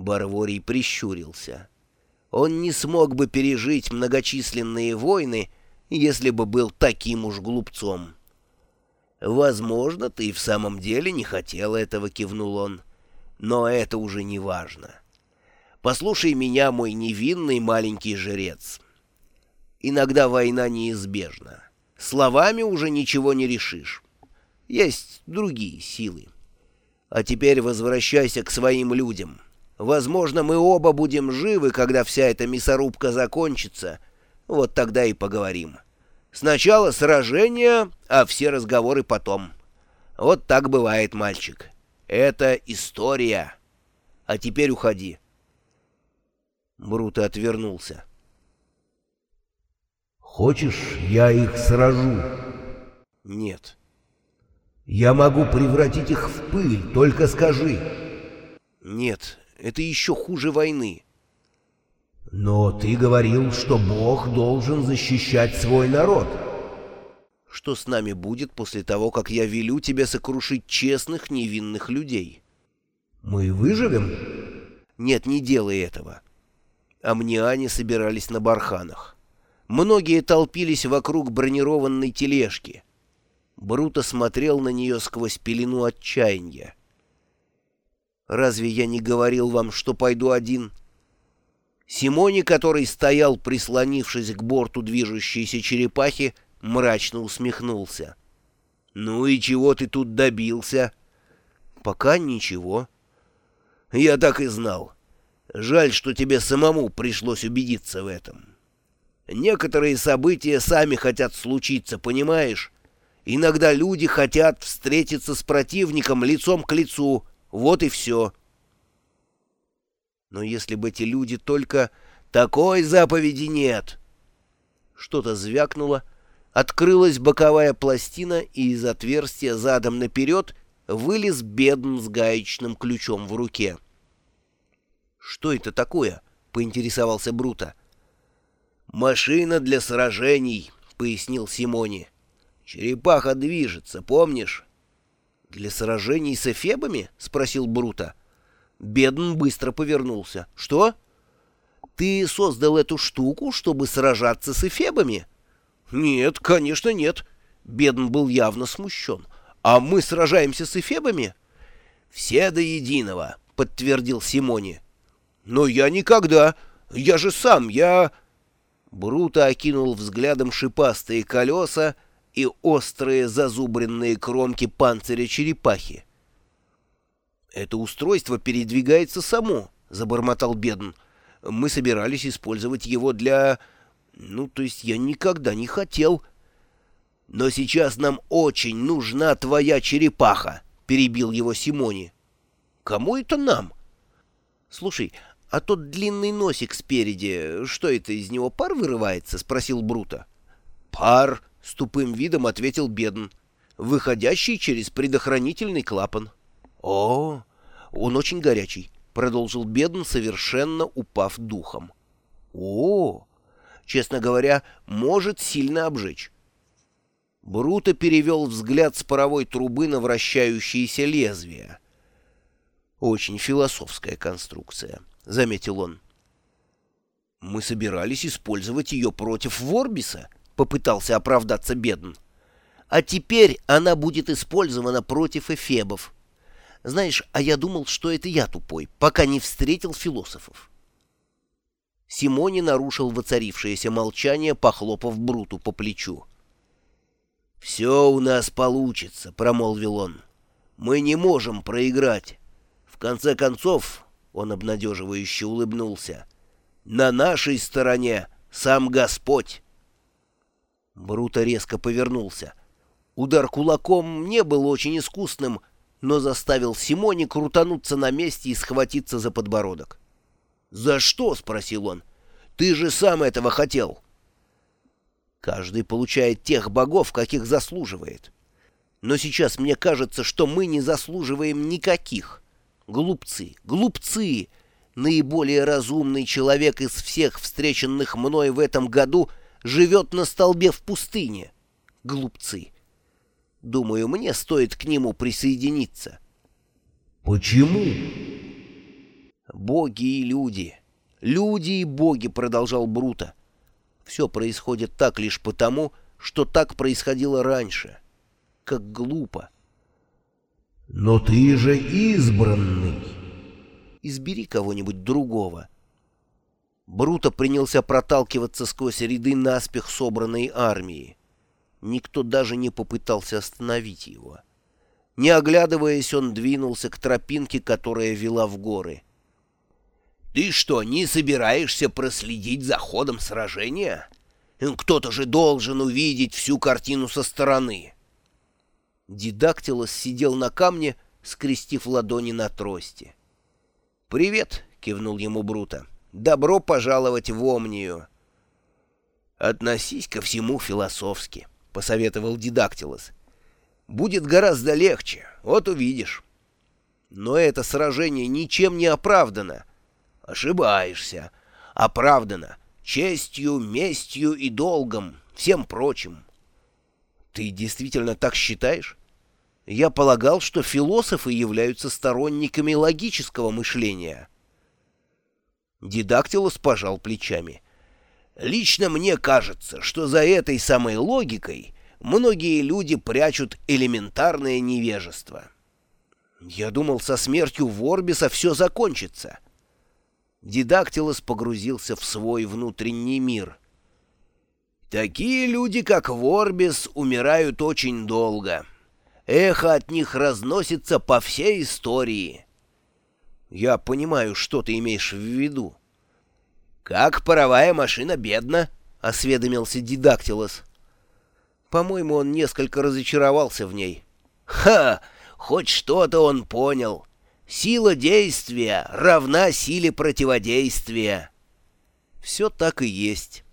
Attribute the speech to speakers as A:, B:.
A: Барворий прищурился. Он не смог бы пережить многочисленные войны, если бы был таким уж глупцом. «Возможно, ты и в самом деле не хотел этого», — кивнул он. «Но это уже не важно. Послушай меня, мой невинный маленький жрец. Иногда война неизбежна. Словами уже ничего не решишь. Есть другие силы. А теперь возвращайся к своим людям». Возможно, мы оба будем живы, когда вся эта мясорубка закончится. Вот тогда и поговорим. Сначала сражение, а все разговоры потом. Вот так бывает, мальчик. Это история. А теперь уходи. Бруто отвернулся.
B: «Хочешь, я их сражу?»
A: «Нет».
B: «Я могу превратить их в пыль, только скажи».
A: «Нет, это еще хуже войны.
B: Но ты говорил, что Бог должен защищать свой народ.
A: Что с нами будет после того, как я велю тебе сокрушить честных, невинных людей?
B: Мы выживем?
A: Нет, не делай этого. Амниане собирались на барханах. Многие толпились вокруг бронированной тележки. Бруто смотрел на нее сквозь пелену отчаяния. Разве я не говорил вам, что пойду один?» Симони, который стоял, прислонившись к борту движущейся черепахи, мрачно усмехнулся. «Ну и чего ты тут добился?» «Пока ничего». «Я так и знал. Жаль, что тебе самому пришлось убедиться в этом. Некоторые события сами хотят случиться, понимаешь? Иногда люди хотят встретиться с противником лицом к лицу, вот и все. Но если бы эти люди только... Такой заповеди нет. Что-то звякнуло, открылась боковая пластина, и из отверстия задом наперед вылез бедн с гаечным ключом в руке. «Что это такое?» — поинтересовался Брута. «Машина для сражений», — пояснил Симони. «Черепаха движется, помнишь?» «Для сражений с эфебами?» — спросил Брута. Бедн быстро повернулся. «Что? Ты создал эту штуку, чтобы сражаться с эфебами?» «Нет, конечно, нет». Бедн был явно смущен. «А мы сражаемся с эфебами?» «Все до единого», — подтвердил Симони. «Но я никогда. Я же сам, я...» Брута окинул взглядом шипастые колеса, и острые зазубренные кромки панциря черепахи. «Это устройство передвигается само», — забормотал Бедн. «Мы собирались использовать его для... Ну, то есть я никогда не хотел...» «Но сейчас нам очень нужна твоя черепаха», — перебил его Симони. «Кому это нам?» «Слушай, а тот длинный носик спереди, что это, из него пар вырывается?» — спросил Брута. «Пар», — с тупым видом ответил Бедн, выходящий через предохранительный клапан. «О, он очень горячий», — продолжил Бедн, совершенно упав духом. «О, честно говоря, может сильно обжечь». Бруто перевел взгляд с паровой трубы на вращающиеся лезвия. «Очень философская конструкция», — заметил он. «Мы собирались использовать ее против Ворбиса», попытался оправдаться Бедн. А теперь она будет использована против эфебов. Знаешь, а я думал, что это я тупой, пока не встретил философов. Симони нарушил воцарившееся молчание, похлопав Бруту по плечу. «Все у нас получится», — промолвил он. «Мы не можем проиграть. В конце концов, — он обнадеживающе улыбнулся, — на нашей стороне сам Господь». Бруто резко повернулся. Удар кулаком не был очень искусным, но заставил Симони крутануться на месте и схватиться за подбородок. «За что?» — спросил он. «Ты же сам этого хотел!» Каждый получает тех богов, каких заслуживает. Но сейчас мне кажется, что мы не заслуживаем никаких. Глупцы, глупцы! Наиболее разумный человек из всех встреченных мной в этом году — живет на столбе в пустыне. Глупцы. Думаю, мне стоит к нему присоединиться.
B: Почему?
A: Боги и люди. Люди и боги, продолжал Брута. Все происходит так лишь потому, что так происходило раньше. Как глупо.
B: Но ты же избранный.
A: Избери кого-нибудь другого. Бруто принялся проталкиваться сквозь ряды наспех собранной армии. Никто даже не попытался остановить его. Не оглядываясь, он двинулся к тропинке, которая вела в горы. «Ты что, не собираешься проследить за ходом сражения? Кто-то же должен увидеть всю картину со стороны». Дидактилос сидел на камне, скрестив ладони на трости. «Привет», — кивнул ему Бруто. «Добро пожаловать в Омнию». «Относись ко всему философски», — посоветовал Дидактилос. «Будет гораздо легче, вот увидишь». «Но это сражение ничем не оправдано». «Ошибаешься. Оправдано честью, местью и долгом, всем прочим». «Ты действительно так считаешь?» Я полагал, что философы являются сторонниками логического мышления. Дидактилос пожал плечами. Лично мне кажется, что за этой самой логикой многие люди прячут элементарное невежество. Я думал, со смертью Ворбиса все закончится. Дидактилос погрузился в свой внутренний мир. Такие люди, как Ворбис, умирают очень долго. Эхо от них разносится по всей истории. Я понимаю, что ты имеешь в виду. Как паровая машина бедна, — осведомился Дидактилос. По-моему, он несколько разочаровался в ней. Ха! Хоть что-то он понял. Сила действия равна силе противодействия. Все так и есть.